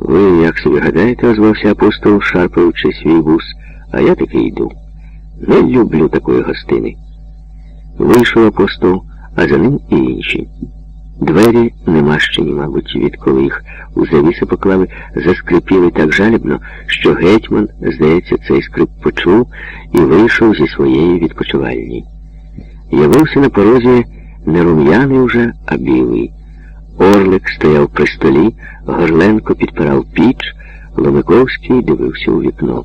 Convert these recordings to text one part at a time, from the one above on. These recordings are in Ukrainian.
Ви, як собі гадаєте, озвався апостол, шарпаючи свій вус, а я таки йду. Не люблю такої гостини. Вийшов апостол, а за ним і інші. Двері немащені, мабуть, відколи їх у завіси поклали, заскрипіли так жалібно, що гетьман, здається, цей скрип почув і вийшов зі своєї відпочивальні. Явився на порозі не рум'яний уже, а білий. Орлик стояв при столі, Горленко підпирав піч, Ломиковський дивився у вікно.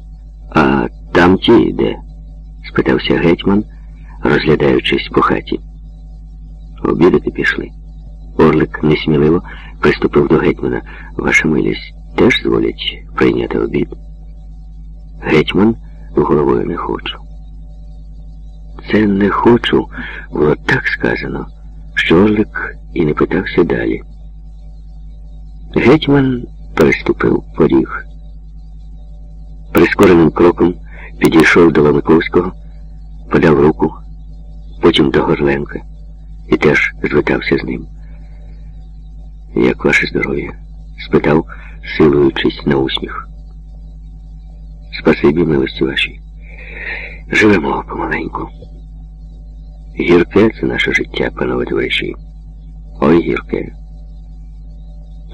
А там ті де? спитався гетьман, розглядаючись по хаті. Обідати пішли. Орлик несміливо приступив до гетьмана. Ваша милість теж зволять прийняти обід. Гетьман головою не хочу. Це не хочу було так сказано, що Орлик і не питався далі. Гетьман переступив поріг. Прискореним кроком підійшов до Ломиковського, подав руку, потім до Горленка і теж звитався з ним. Як ваше здоров'я? спитав, силуючись на усміх. Спасибі, милості вашій. Живемо помаленьку. Гірке це наше життя, панове товариші. Ой гірке.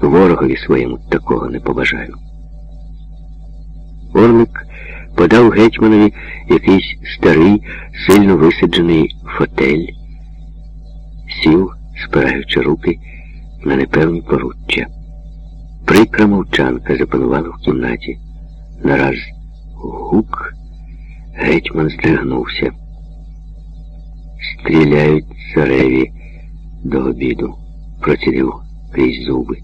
Ворогові своєму такого не побажаю. Орлик подав гетьманові якийсь старий, сильно висаджений фотель, сів, спираючи руки на непевні поруччя. Прикра мовчанка запанувала в кімнаті. Нараз гук, гетьман здригнувся. Стріляють цареві до обіду, процідив крізь зуби.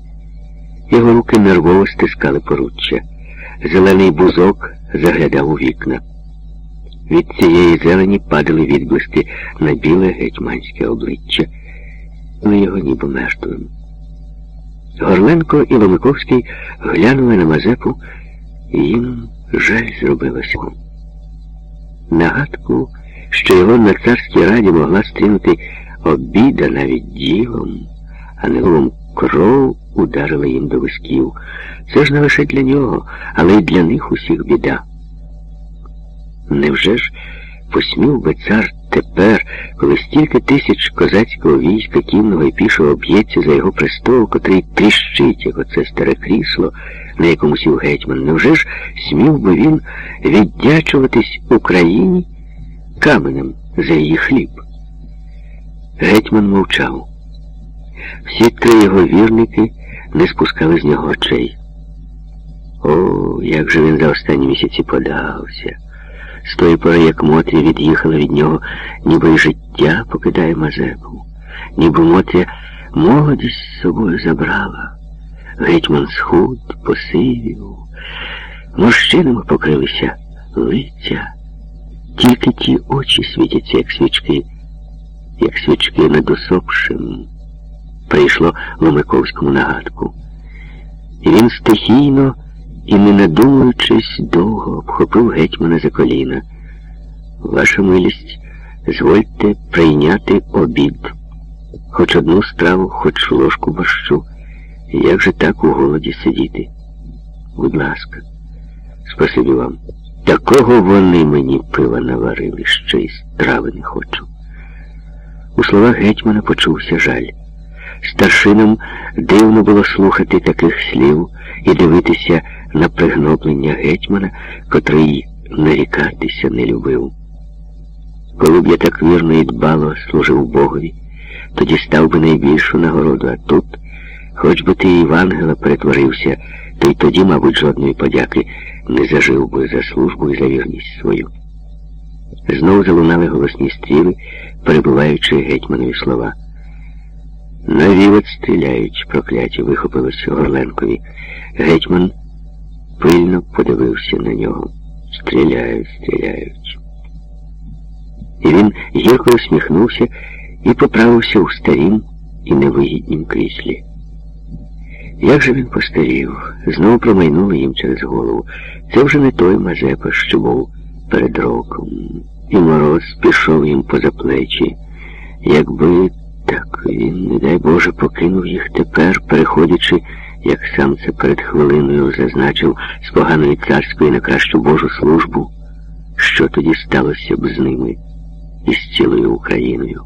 Його руки нервово стискали поруччя. Зелений бузок заглядав у вікна. Від цієї зелені падали відблиски на біле гетьманське обличчя, але його ніби мертвим. Горленко і Ломиковський глянули на Мазепу, і їм жаль зробилося. Нагадку, що його на царській раді могла стрінути обіда навіть ділом, а не ловом кров ударила їм до висків. Це ж не лише для нього, але й для них усіх біда. Невже ж посмів би цар тепер, коли стільки тисяч козацького війська кінного і пішого б'ється за його престол, котрий тріщить, як оце старе крісло, на якому сів гетьман, невже ж смів би він віддячуватись Україні каменем за її хліб? Гетьман мовчав. Всі три його вірники не спускали з нього очей. О, як же він за останні місяці подався. З тої пори, як Мотря від'їхала від нього, ніби й життя покидає Мазепу, ніби Мотря молодість з собою забрала. Гетьман схуд, посивів, морщинами покрилися лиця, тільки ті очі світяться, як свічки, як свічки над усопшим. Прийшло Ломиковському нагадку. І він стихійно і, не надумуючись, довго обхопив гетьмана за коліна. Ваша милість, звольте прийняти обід, хоч одну страву, хоч ложку борщу. Як же так у голоді сидіти? Будь ласка, спасибі вам. Такого вони мені пива наварили, що й страви не хочу. У словах гетьмана почувся жаль. Старшинам дивно було слухати таких слів і дивитися на пригноблення гетьмана, котрий нарікатися не любив. Коли б я так вірно і дбало служив Богові, тоді став би найбільшу нагороду, а тут, хоч би ти Івангела перетворився, то й тоді, мабуть, жодної подяки не зажив би за службу і за вірність свою. Знову залунали голосні стріли, перебуваючи гетьманові слова. На вівець прокляті, вихопилося Горленкові. Гетьман пильно подивився на нього. Стріляють, стріляють. І він гірко усміхнувся і поправився у старім і невигіднім кріслі. Як же він постарів, знову промайнуло їм через голову. Це вже не той Мазепа, що був перед роком. І мороз пішов їм поза плечі. Якби так він, не дай Боже, покинув їх тепер, переходячи як сам це перед хвилиною зазначив з поганої царської на кращу Божу службу, що тоді сталося б з ними і з цілою Україною.